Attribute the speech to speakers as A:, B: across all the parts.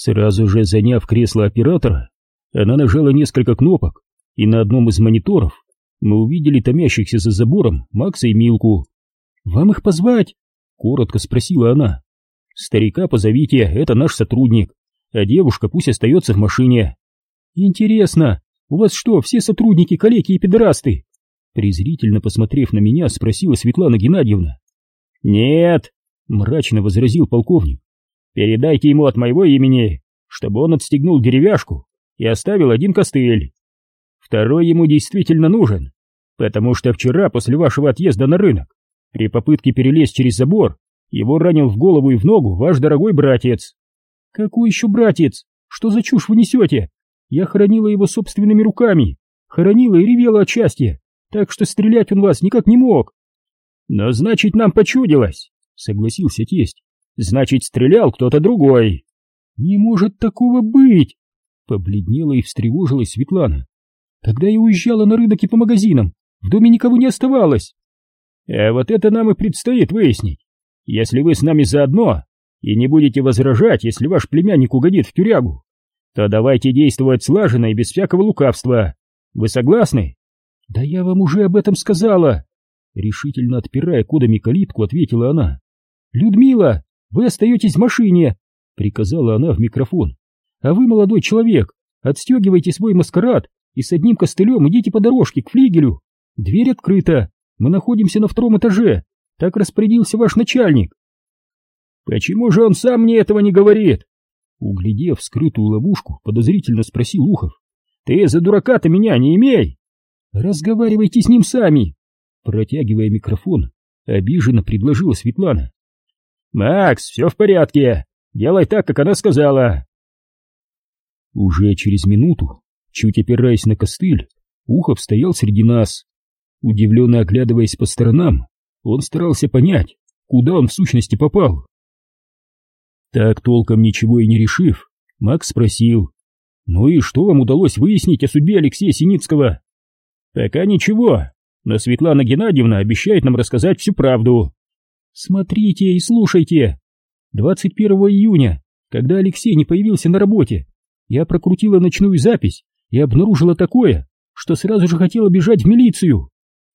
A: Сразу же заняв кресло оператора, она нажала несколько кнопок, и на одном из мониторов мы увидели томящихся за забором Макса и Милку. «Вам их позвать?» — коротко спросила она. «Старика позовите, это наш сотрудник, а девушка пусть остается в машине». «Интересно, у вас что, все сотрудники калеки и педорасты?» Презрительно посмотрев на меня, спросила Светлана Геннадьевна.
B: «Нет», — мрачно возразил полковник, — «передайте ему от моего имени, чтобы он отстегнул деревяшку и оставил один костыль. Второй ему действительно нужен, потому что вчера после вашего отъезда на рынок при попытке перелезть через забор его ранил в голову и в ногу ваш дорогой братец.
A: Какой еще братец? Что за чушь вы несете? Я хоронила его собственными руками, хоронила и ревела от счастья, так что стрелять он вас никак не мог.
B: Но значит, нам почудилось, согласился тесть. Значит, стрелял кто-то другой.
A: Не может такого быть! Побледнела и встревожилась Светлана. Когда я уезжала на рынок и по магазинам, в доме никого не оставалось.
B: А вот это нам и предстоит выяснить. Если вы с нами заодно и не будете возражать, если ваш племянник угодит в тюрягу, то давайте действовать слаженно и без всякого лукавства. Вы согласны?
A: Да я вам уже об этом сказала. Решительно отпирая кодами калитку, ответила она. Людмила, вы остаетесь в машине, приказала она в микрофон. А вы, молодой человек, отстегивайте свой маскарад и с одним костылем идите по дорожке к флигелю. Дверь открыта, мы находимся на втором этаже, так распорядился ваш начальник.
B: Почему же он сам мне этого не говорит?
A: Углядев скрытую ловушку, подозрительно спросил Ухов.
B: Ты за дурака-то меня не имей!
A: Разговаривайте с ним сами! Протягивая микрофон, обиженно предложила Светлана.
B: Макс, все в порядке, делай так, как она сказала.
A: Уже через минуту Чуть опираясь на костыль, Ухов стоял среди нас. Удивленно оглядываясь по сторонам, он старался понять, куда он в сущности попал. Так толком ничего и не решив, Макс спросил, «Ну и что вам удалось выяснить о судьбе Алексея Синицкого?»
B: «Пока ничего, но Светлана Геннадьевна обещает нам рассказать всю правду».
A: «Смотрите и слушайте. 21 июня, когда Алексей не появился на работе, я прокрутила ночную запись и обнаружила такое, что сразу же хотела бежать в милицию.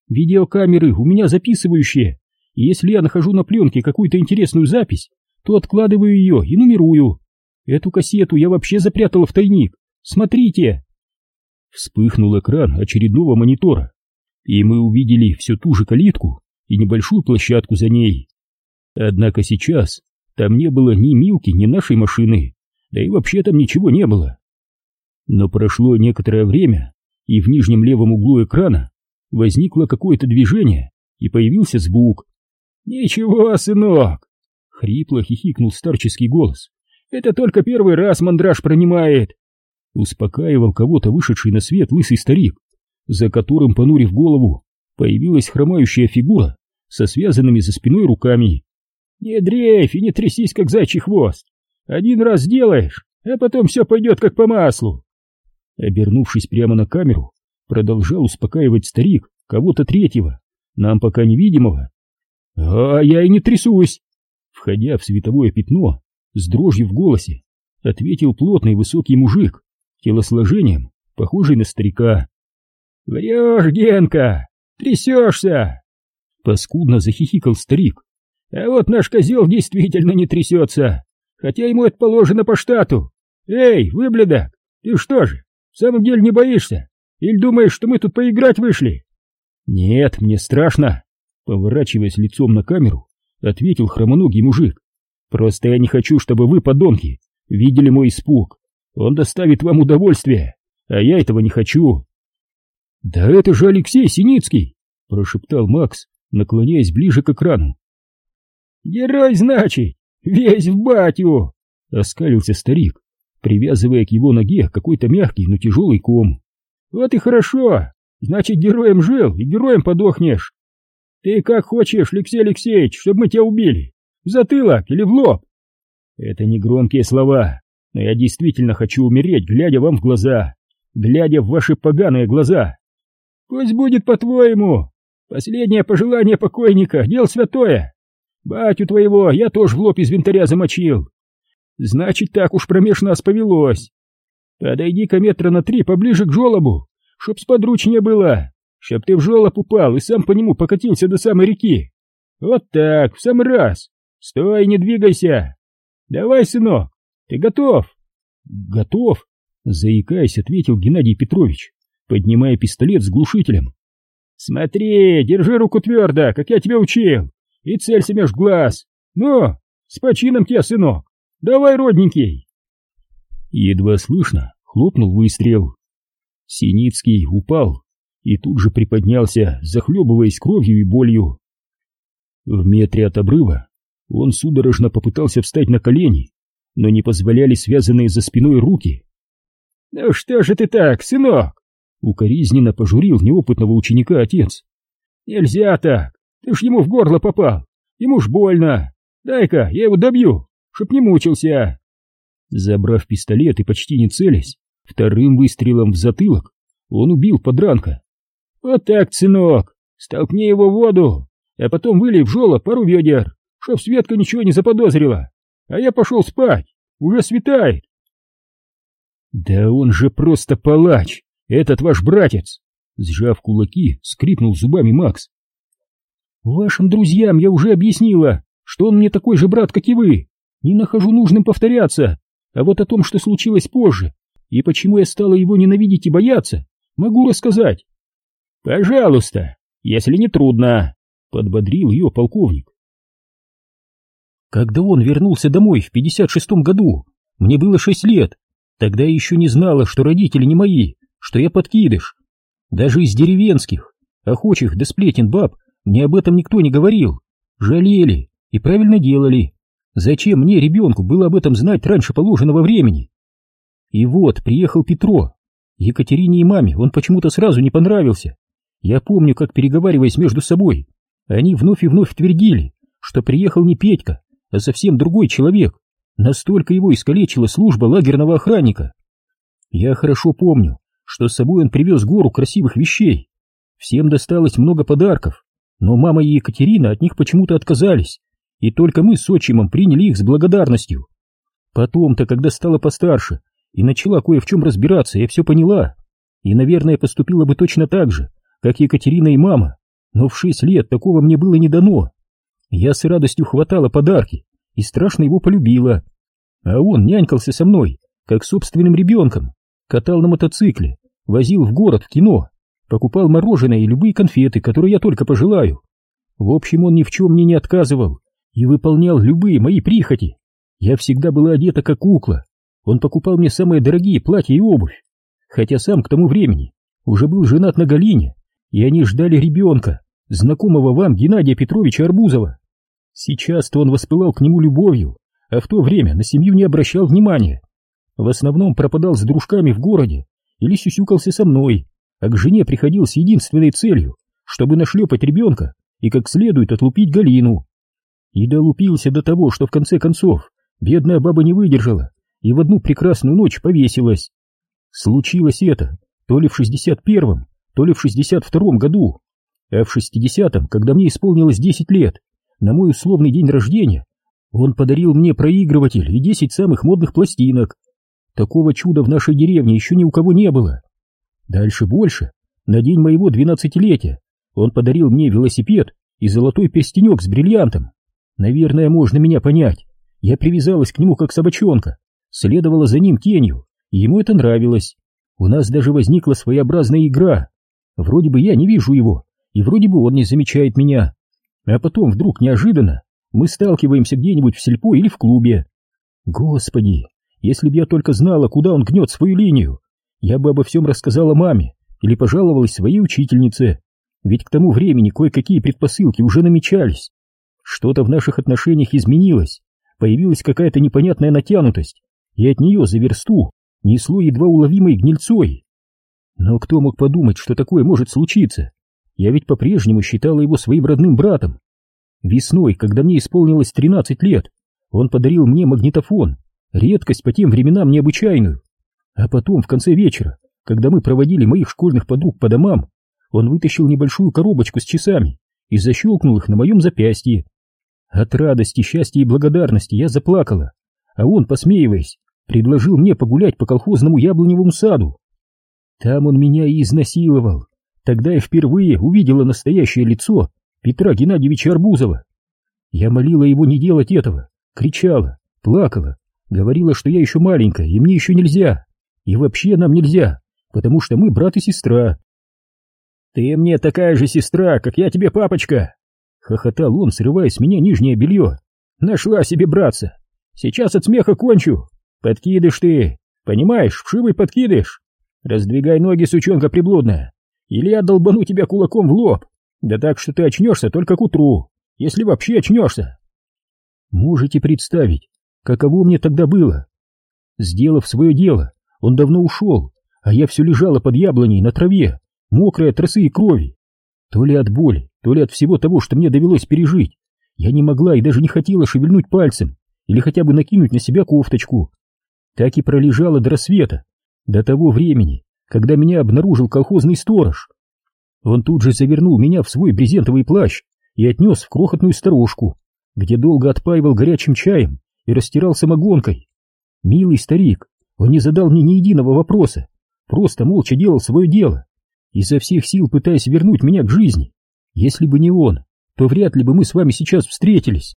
A: Видеокамеры у меня записывающие, и если я нахожу на пленке какую-то интересную запись, то откладываю ее и нумерую. Эту кассету я вообще запрятала в тайник. Смотрите!» Вспыхнул экран очередного монитора, и мы увидели всю ту же калитку и небольшую площадку за ней. Однако сейчас там не было ни Милки, ни нашей машины, да и вообще там ничего не было. Но прошло некоторое время, и в нижнем левом углу экрана возникло какое-то движение, и появился звук.
B: «Ничего, сынок!» — хрипло хихикнул старческий голос. «Это только первый раз мандраж пронимает!»
A: Успокаивал кого-то вышедший на свет лысый старик, за которым, понурив голову, появилась хромающая фигура со связанными за спиной руками.
B: «Не дрейфь и не трясись, как зайчий хвост! Один раз сделаешь, а потом все пойдет как по маслу!»
A: Обернувшись прямо на камеру, продолжал успокаивать старик кого-то третьего, нам пока невидимого.
B: «А я и не трясусь!»
A: Входя в световое пятно, с дрожью в голосе, ответил плотный высокий мужик, телосложением, похожий на старика.
B: «Врешь, Генка! Трясешься!»
A: Паскудно захихикал старик.
B: «А вот наш козел действительно не трясется, хотя ему это положено по штату. Эй, выблядок, ты что же, в самом деле не боишься? Или думаешь, что мы тут поиграть вышли?
A: Нет, мне страшно. Поворачиваясь лицом на камеру, ответил хромоногий мужик. Просто я не хочу, чтобы вы, подонки, видели мой испуг. Он доставит вам удовольствие, а я этого не хочу. Да это же Алексей Синицкий, прошептал Макс, наклоняясь ближе к экрану.
B: Герой, значит, весь в батю, оскалился старик привязывая к его ноге какой-то мягкий, но тяжелый ком. «Вот и хорошо! Значит, героем жил и героем подохнешь! Ты как хочешь, Алексей Алексеевич, чтобы мы тебя убили? В затылок или в лоб?» «Это не громкие слова, но я действительно хочу умереть, глядя вам в глаза, глядя в ваши поганые глаза!» «Пусть будет по-твоему! Последнее пожелание покойника, дел святое! Батю твоего я тоже в лоб из винтаря замочил!» Значит, так уж промеж нас повелось. Подойди-ка метра на три поближе к жолобу, чтоб сподручнее было, чтоб ты в жолоб упал и сам по нему покатился до самой реки. Вот так, в самый раз. Стой, не двигайся. Давай, сынок, ты готов?
A: Готов, заикаясь, ответил Геннадий Петрович, поднимая пистолет с глушителем.
B: Смотри, держи руку твердо, как я тебя учил, и целься меж глаз. Ну, с почином тебя, сынок. Давай, родненький.
A: Едва слышно хлопнул выстрел. Синицкий упал и тут же приподнялся, захлебываясь кровью и болью. В метре от обрыва он судорожно попытался встать на колени, но не позволяли связанные за спиной руки.
B: «Ну что же ты так, сынок?»
A: — укоризненно пожурил неопытного ученика отец.
B: «Нельзя так, ты ж ему в горло попал, ему ж больно. Дай-ка, я его добью, чтоб не мучился».
A: Забрав пистолет и почти не целясь, вторым выстрелом в затылок он убил подранка.
B: «Вот так, сынок, столкни его в воду, а потом вылей в жёлоб пару ведер, чтоб Светка ничего не заподозрила. А я пошел спать, уже светает».
A: «Да он же просто палач, этот ваш братец!» Сжав кулаки, скрипнул зубами Макс.
B: «Вашим друзьям я уже объяснила, что он мне такой же брат, как и вы. Не нахожу нужным повторяться. А вот о том, что случилось позже, и почему я стала его ненавидеть и бояться, могу рассказать. Пожалуйста, если не трудно, подбодрил ее полковник.
A: Когда он вернулся домой в 56-м году, мне было шесть лет. Тогда я еще не знала, что родители не мои, что я подкидыш. Даже из деревенских, охочих до сплетен баб, мне об этом никто не говорил. Жалели и правильно делали. Зачем мне, ребенку, было об этом знать раньше положенного времени? И вот приехал Петро. Екатерине и маме он почему-то сразу не понравился. Я помню, как, переговариваясь между собой, они вновь и вновь твердили, что приехал не Петька, а совсем другой человек. Настолько его искалечила служба лагерного охранника. Я хорошо помню, что с собой он привез гору красивых вещей. Всем досталось много подарков, но мама и Екатерина от них почему-то отказались, и только мы с отчимом приняли их с благодарностью. Потом-то, когда стала постарше и начала кое в чем разбираться, я все поняла, и, наверное, поступила бы точно так же, как Екатерина и мама, но в шесть лет такого мне было не дано. Я с радостью хватала подарки и страшно его полюбила, а он нянькался со мной, как собственным ребенком, катал на мотоцикле, возил в город в кино, покупал мороженое и любые конфеты, которые я только пожелаю. В общем, он ни в чем мне не отказывал, и выполнял любые мои прихоти. Я всегда была одета как кукла. Он покупал мне самые дорогие платья и обувь. Хотя сам к тому времени уже был женат на Галине, и они ждали ребенка, знакомого вам Геннадия Петровича Арбузова. Сейчас-то он воспылал к нему любовью, а в то время на семью не обращал внимания. В основном пропадал с дружками в городе или сюсюкался со мной, а к жене приходил с единственной целью, чтобы нашлепать ребенка и как следует отлупить Галину. И долупился до того, что в конце концов бедная баба не выдержала и в одну прекрасную ночь повесилась. Случилось это то ли в шестьдесят первом, то ли в шестьдесят втором году, а в шестидесятом, когда мне исполнилось десять лет, на мой условный день рождения, он подарил мне проигрыватель и десять самых модных пластинок. Такого чуда в нашей деревне еще ни у кого не было. Дальше больше. На день моего двенадцатилетия он подарил мне велосипед и золотой перстенек с бриллиантом. Наверное, можно меня понять. Я привязалась к нему как собачонка, следовала за ним тенью, и ему это нравилось. У нас даже возникла своеобразная игра. Вроде бы я не вижу его, и вроде бы он не замечает меня. А потом вдруг неожиданно мы сталкиваемся где-нибудь в сельпо или в клубе. Господи, если б я только знала, куда он гнет свою линию, я бы обо всем рассказала маме или пожаловалась своей учительнице, ведь к тому времени кое-какие предпосылки уже намечались. Что-то в наших отношениях изменилось, появилась какая-то непонятная натянутость, и от нее за версту несло едва уловимой гнильцой. Но кто мог подумать, что такое может случиться? Я ведь по-прежнему считала его своим родным братом. Весной, когда мне исполнилось 13 лет, он подарил мне магнитофон, редкость по тем временам необычайную. А потом, в конце вечера, когда мы проводили моих школьных подруг по домам, он вытащил небольшую коробочку с часами и защелкнул их на моем запястье. От радости, счастья и благодарности я заплакала, а он, посмеиваясь, предложил мне погулять по колхозному яблоневому саду. Там он меня и изнасиловал. Тогда я впервые увидела настоящее лицо Петра Геннадьевича Арбузова. Я молила его не делать этого, кричала, плакала, говорила, что я еще маленькая, и мне еще нельзя, и вообще нам нельзя, потому что мы брат и сестра. «Ты мне такая же сестра, как я тебе папочка!» Хохотал он, срывая с меня нижнее белье. «Нашла себе братца! Сейчас от смеха кончу! Подкидыш ты! Понимаешь, вшивый подкидыш! Раздвигай ноги, сучонка приблудная, или я долбану тебя кулаком в лоб! Да так, что ты очнешься только к утру, если вообще очнешься!» Можете представить, каково мне тогда было? Сделав свое дело, он давно ушел, а я все лежала под яблоней на траве, мокрая от росы и крови. То ли от боли, то ли от всего того, что мне довелось пережить. Я не могла и даже не хотела шевельнуть пальцем или хотя бы накинуть на себя кофточку. Так и пролежала до рассвета, до того времени, когда меня обнаружил колхозный сторож. Он тут же завернул меня в свой брезентовый плащ и отнес в крохотную сторожку, где долго отпаивал горячим чаем и растирал самогонкой. Милый старик, он не задал мне ни единого вопроса, просто молча делал свое дело, изо всех сил пытаясь вернуть меня к жизни. Если бы не он, то вряд ли бы мы с вами сейчас встретились.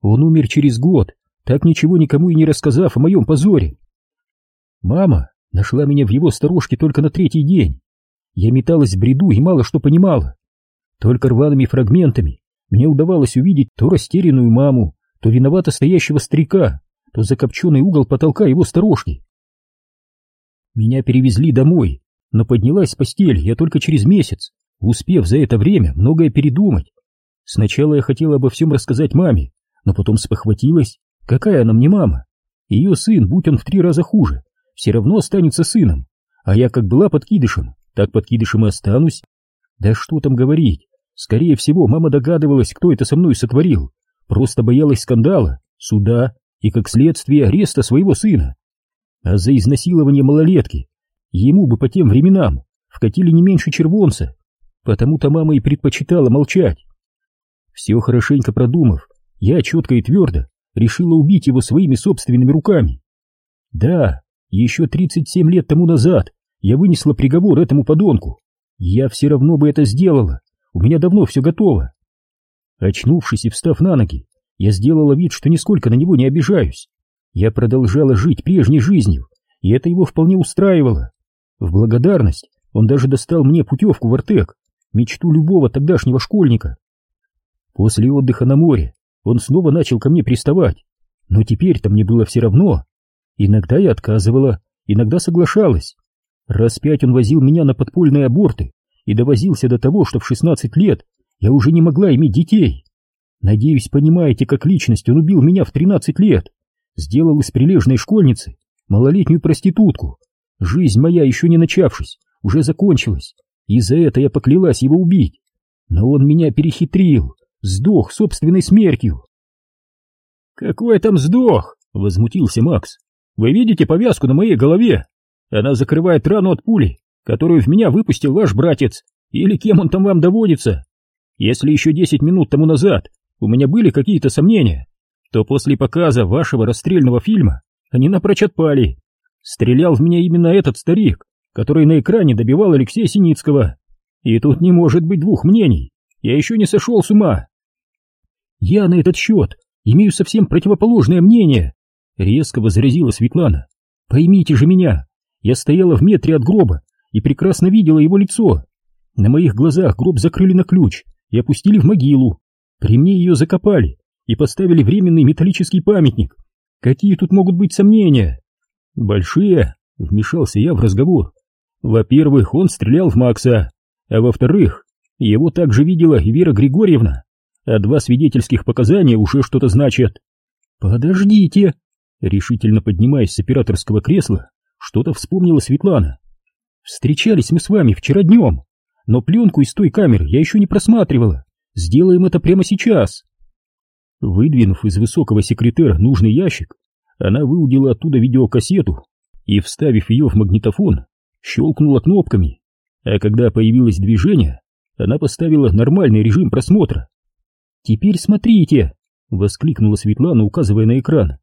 A: Он умер через год, так ничего никому и не рассказав о моем позоре. Мама нашла меня в его сторожке только на третий день. Я металась в бреду и мало что понимала. Только рваными фрагментами мне удавалось увидеть то растерянную маму, то виновато стоящего старика, то закопченный угол потолка его сторожки. Меня перевезли домой, но поднялась с постели я только через месяц, успев за это время многое передумать. Сначала я хотела обо всем рассказать маме, но потом спохватилась, какая она мне мама. Ее сын, будь он в три раза хуже, все равно останется сыном, а я как была подкидышем, так подкидышем и останусь. Да что там говорить, скорее всего, мама догадывалась, кто это со мной сотворил, просто боялась скандала, суда и, как следствие, ареста своего сына. А за изнасилование малолетки ему бы по тем временам вкатили не меньше червонца, потому-то мама и предпочитала молчать. Все хорошенько продумав, я четко и твердо решила убить его своими собственными руками. Да, еще 37 лет тому назад я вынесла приговор этому подонку. Я все равно бы это сделала, у меня давно все готово. Очнувшись и встав на ноги, я сделала вид, что нисколько на него не обижаюсь. Я продолжала жить прежней жизнью, и это его вполне устраивало. В благодарность он даже достал мне путевку в Артек, мечту любого тогдашнего школьника. После отдыха на море он снова начал ко мне приставать, но теперь-то мне было все равно. Иногда я отказывала, иногда соглашалась. Раз пять он возил меня на подпольные аборты и довозился до того, что в 16 лет я уже не могла иметь детей. Надеюсь, понимаете, как личность он убил меня в 13 лет. Сделал из прилежной школьницы малолетнюю проститутку. Жизнь моя, еще не начавшись, уже закончилась, и за это я поклялась его убить. Но он меня перехитрил, сдох собственной смертью. «Какой там сдох?» — возмутился Макс. «Вы видите повязку на моей голове? Она закрывает рану от пули, которую в меня выпустил ваш братец, или кем он там вам доводится. Если еще десять минут тому назад у меня были какие-то сомнения, то после показа вашего расстрельного фильма они напрочь отпали. Стрелял в меня именно этот старик, который на экране добивал Алексея Синицкого. И тут не может быть двух мнений. Я еще не сошел с ума. Я на этот счет имею совсем противоположное мнение, резко возразила Светлана. Поймите же меня, я стояла в метре от гроба и прекрасно видела его лицо. На моих глазах гроб закрыли на ключ, и опустили в могилу. При мне ее закопали и поставили временный металлический памятник. Какие тут могут быть сомнения? Большие, вмешался я в разговор. Во-первых, он стрелял в Макса, а во-вторых, его также видела и Вера Григорьевна, а два свидетельских показания уже что-то значат. Подождите, решительно поднимаясь с операторского кресла, что-то вспомнила Светлана. Встречались мы с вами вчера днем но пленку из той камеры я еще не просматривала. Сделаем это прямо сейчас. Выдвинув из высокого секретера нужный ящик, она выудила оттуда видеокассету и, вставив ее в магнитофон, щелкнула кнопками. А когда появилось движение, она поставила нормальный режим просмотра. «Теперь смотрите!» — воскликнула Светлана, указывая на экран.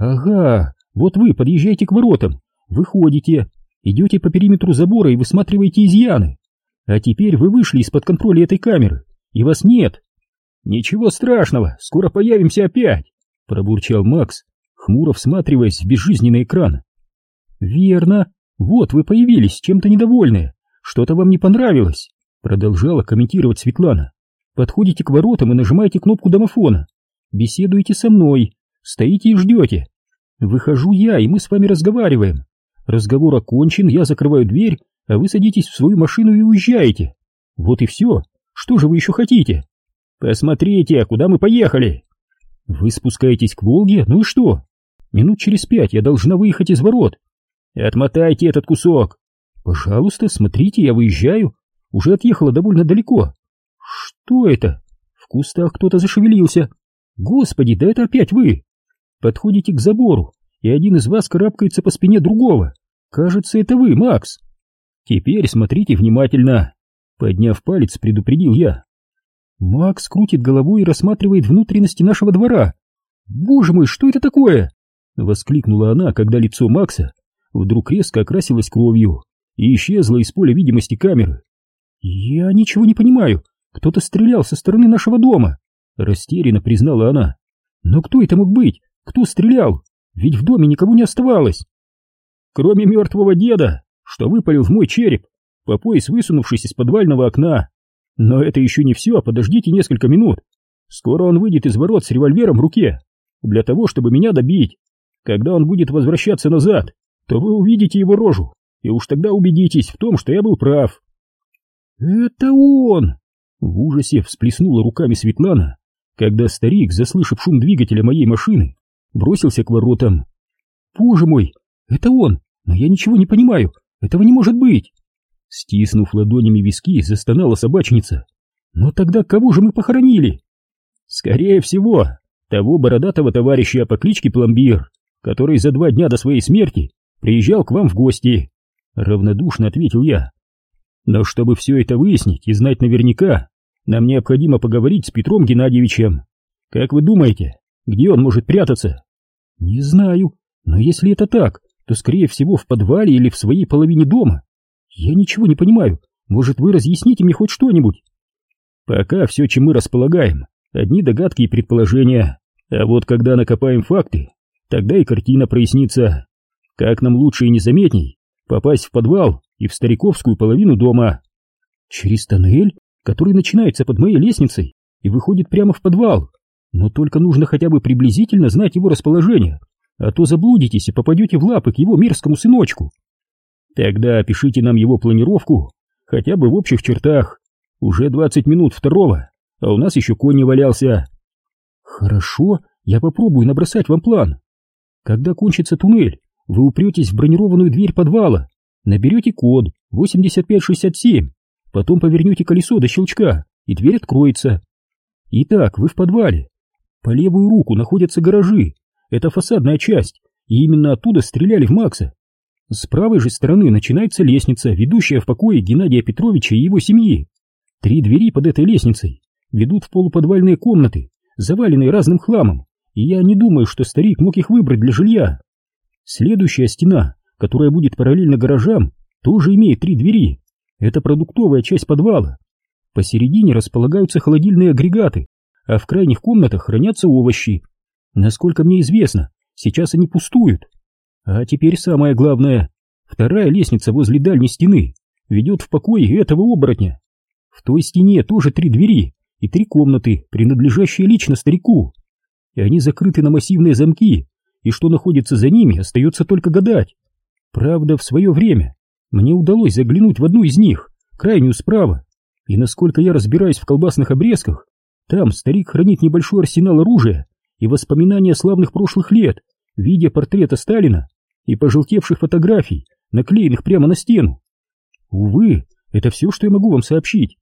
A: Ага, вот вы подъезжаете к воротам, выходите, идете по периметру забора и высматриваете изъяны. А теперь вы вышли из-под контроля этой камеры, и вас нет. Ничего страшного, скоро появимся опять, пробурчал Макс, хмуро всматриваясь в безжизненный экран. Верно, вот вы появились, чем-то недовольные, что-то вам не понравилось, продолжала комментировать Светлана. Подходите к воротам и нажимаете кнопку домофона. Беседуете со мной, стоите и ждете. Выхожу я, и мы с вами разговариваем. Разговор окончен, я закрываю дверь, а вы садитесь в свою машину и уезжаете. Вот и все. Что же вы еще хотите? Посмотрите, куда мы поехали. Вы спускаетесь к Волге, ну и что? Минут через пять я должна выехать из ворот. Отмотайте этот кусок. Пожалуйста, смотрите, я выезжаю. Уже отъехала довольно далеко. Что это? В кустах кто-то зашевелился. Господи, да это опять вы! Подходите к забору, и один из вас карабкается по спине другого. Кажется, это вы, Макс. Теперь смотрите внимательно. Подняв палец, предупредил я. Макс крутит головой и рассматривает внутренности нашего двора. «Боже мой, что это такое?» Воскликнула она, когда лицо Макса вдруг резко окрасилось кровью и исчезло из поля видимости камеры. «Я ничего не понимаю. Кто-то стрелял со стороны нашего дома», — растерянно признала она. «Но кто это мог быть? Кто стрелял? Ведь в доме никого не оставалось». «Кроме мертвого деда, что выпалил в мой череп, по пояс высунувшись из подвального окна. Но это еще не все, подождите несколько минут. Скоро он выйдет из ворот с револьвером в руке, для того, чтобы меня добить. Когда он будет возвращаться назад, то вы увидите его рожу, и уж тогда убедитесь в том, что я был прав. «Это он!» В ужасе всплеснула руками Светлана, когда старик, заслышав шум двигателя моей машины, бросился к воротам. «Боже мой, это он! Но я ничего не понимаю! Этого не может быть!» Стиснув ладонями виски, застонала собачница. «Но тогда кого же мы похоронили?» «Скорее всего, того бородатого товарища по кличке Пломбир, который за два дня до своей смерти приезжал к вам в гости», — равнодушно ответил я. «Но чтобы все это выяснить и знать наверняка, нам необходимо поговорить с Петром Геннадьевичем. Как вы думаете, где он может прятаться?» «Не знаю, но если это так, то, скорее всего, в подвале или в своей половине дома. Я ничего не понимаю. Может, вы разъясните мне хоть что-нибудь? Пока все, чем мы располагаем, одни догадки и предположения. А вот когда накопаем факты, тогда и картина прояснится. Как нам лучше и незаметней попасть в подвал и в стариковскую половину дома? Через тоннель, который начинается под моей лестницей и выходит прямо в подвал. Но только нужно хотя бы приблизительно знать его расположение а то заблудитесь и попадете в лапы к его мерзкому сыночку. Тогда опишите нам его планировку, хотя бы в общих чертах. Уже двадцать минут второго, а у нас еще конь не валялся. Хорошо, я попробую набросать вам план. Когда кончится туннель, вы упретесь в бронированную дверь подвала, наберете код 8567, потом повернете колесо до щелчка, и дверь откроется. Итак, вы в подвале. По левую руку находятся гаражи, это фасадная часть, и именно оттуда стреляли в Макса. С правой же стороны начинается лестница, ведущая в покое Геннадия Петровича и его семьи. Три двери под этой лестницей ведут в полуподвальные комнаты, заваленные разным хламом, и я не думаю, что старик мог их выбрать для жилья. Следующая стена, которая будет параллельно гаражам, тоже имеет три двери. Это продуктовая часть подвала. Посередине располагаются холодильные агрегаты, а в крайних комнатах хранятся овощи, Насколько мне известно, сейчас они пустуют. А теперь самое главное. Вторая лестница возле дальней стены ведет в покой этого оборотня. В той стене тоже три двери и три комнаты, принадлежащие лично старику. И они закрыты на массивные замки, и что находится за ними, остается только гадать. Правда, в свое время мне удалось заглянуть в одну из них, крайнюю справа, и насколько я разбираюсь в колбасных обрезках, там старик хранит небольшой арсенал оружия и воспоминания славных прошлых лет в виде портрета Сталина и пожелтевших фотографий, наклеенных прямо на стену. Увы, это все, что я могу вам сообщить.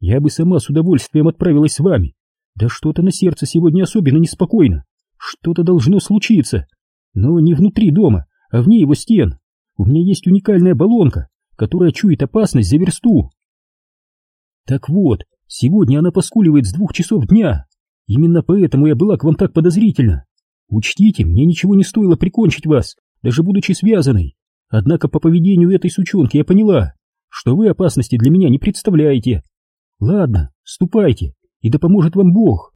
A: Я бы сама с удовольствием отправилась с вами. Да что-то на сердце сегодня особенно неспокойно. Что-то должно случиться. Но не внутри дома, а вне его стен. У меня есть уникальная баллонка, которая чует опасность за версту. Так вот, сегодня она поскуливает с двух часов дня. Именно поэтому я была к вам так подозрительна. Учтите, мне ничего не стоило прикончить вас, даже будучи связанной. Однако по поведению этой сучонки я поняла, что вы опасности для меня не представляете. Ладно, ступайте, и да поможет вам Бог.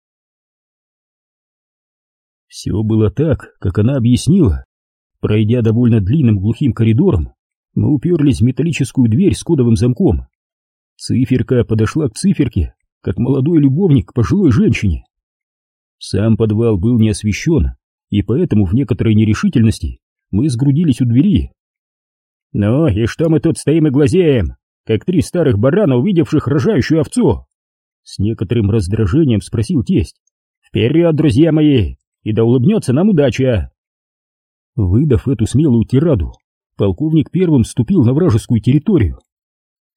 B: Все было так, как она объяснила. Пройдя довольно длинным глухим коридором, мы уперлись в металлическую дверь с кодовым замком. Циферка подошла к циферке, как молодой любовник к пожилой женщине. Сам подвал был не освещен, и поэтому в некоторой нерешительности мы сгрудились у двери.
A: «Ну и что мы тут стоим и глазеем, как три старых барана, увидевших рожающую овцу?» С некоторым раздражением спросил тесть. «Вперед, друзья мои, и да улыбнется нам удача!»
B: Выдав эту смелую тираду, полковник первым ступил на вражескую территорию.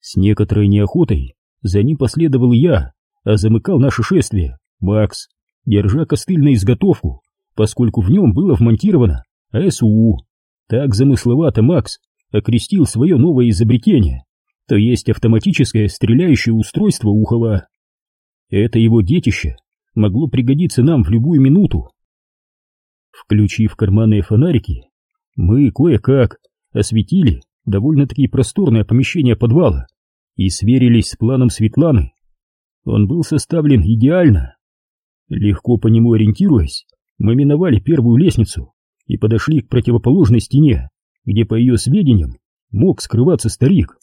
B: С некоторой неохотой за ним последовал я, а замыкал наше шествие Макс, держа костыль на изготовку, поскольку в нем было вмонтировано АСУ. Так замысловато Макс окрестил свое новое изобретение, то есть автоматическое стреляющее устройство Ухова. Это его детище могло пригодиться нам в любую минуту. Включив карманные фонарики, мы кое-как осветили довольно-таки просторное помещение подвала и сверились с планом Светланы. Он был составлен идеально. Легко по нему ориентируясь, мы миновали первую лестницу и подошли к противоположной стене, где, по ее сведениям, мог скрываться старик.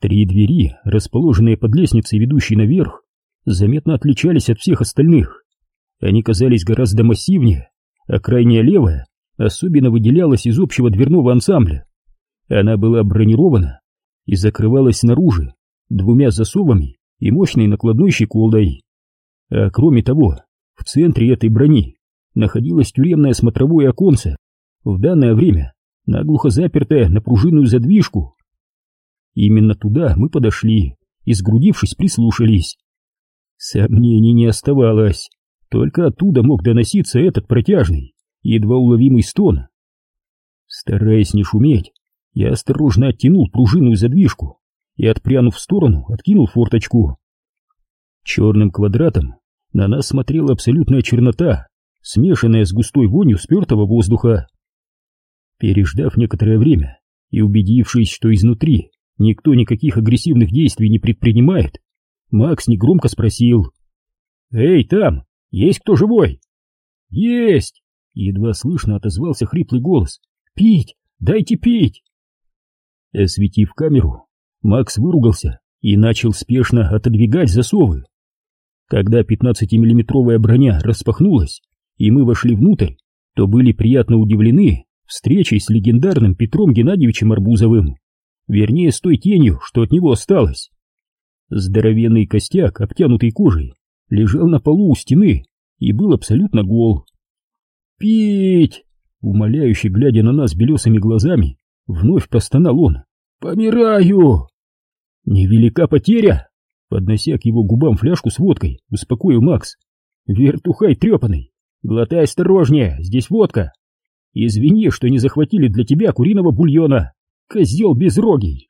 B: Три двери, расположенные под лестницей, ведущей наверх, заметно отличались от всех остальных. Они казались гораздо массивнее, а крайняя левая особенно выделялась из общего дверного ансамбля. Она была бронирована и закрывалась снаружи двумя засовами и мощной накладной щеколдой. А кроме того, в центре этой брони находилось тюремное смотровое оконце, в данное время наглухо запертое на пружинную задвижку. Именно туда мы подошли и, сгрудившись, прислушались. Сомнений не оставалось. Только оттуда мог доноситься этот протяжный, едва уловимый стон. Стараясь не шуметь, я осторожно оттянул пружинную задвижку и, отпрянув в сторону, откинул форточку. Черным квадратом на нас смотрела абсолютная чернота, смешанная с густой вонью спертого воздуха. Переждав некоторое время и убедившись, что изнутри никто никаких агрессивных действий не предпринимает, Макс негромко спросил. «Эй, там, есть кто живой?» «Есть!» — едва слышно отозвался хриплый голос. «Пить! Дайте пить!» Осветив камеру, Макс выругался и начал спешно отодвигать засовы. Когда 15-миллиметровая броня распахнулась, и мы вошли внутрь, то были приятно удивлены встречей с легендарным Петром Геннадьевичем Арбузовым, вернее, с той тенью, что от него осталось. Здоровенный костяк, обтянутый кожей, лежал на полу у стены и был абсолютно гол. «Пить!» — умоляюще глядя на нас белесыми глазами, вновь простонал он. «Помираю!» «Невелика потеря!» Поднося к его губам фляжку с водкой, успокоил Макс. «Вертухай трепанный! Глотай осторожнее, здесь водка! Извини, что не захватили для тебя куриного бульона! Козел безрогий!»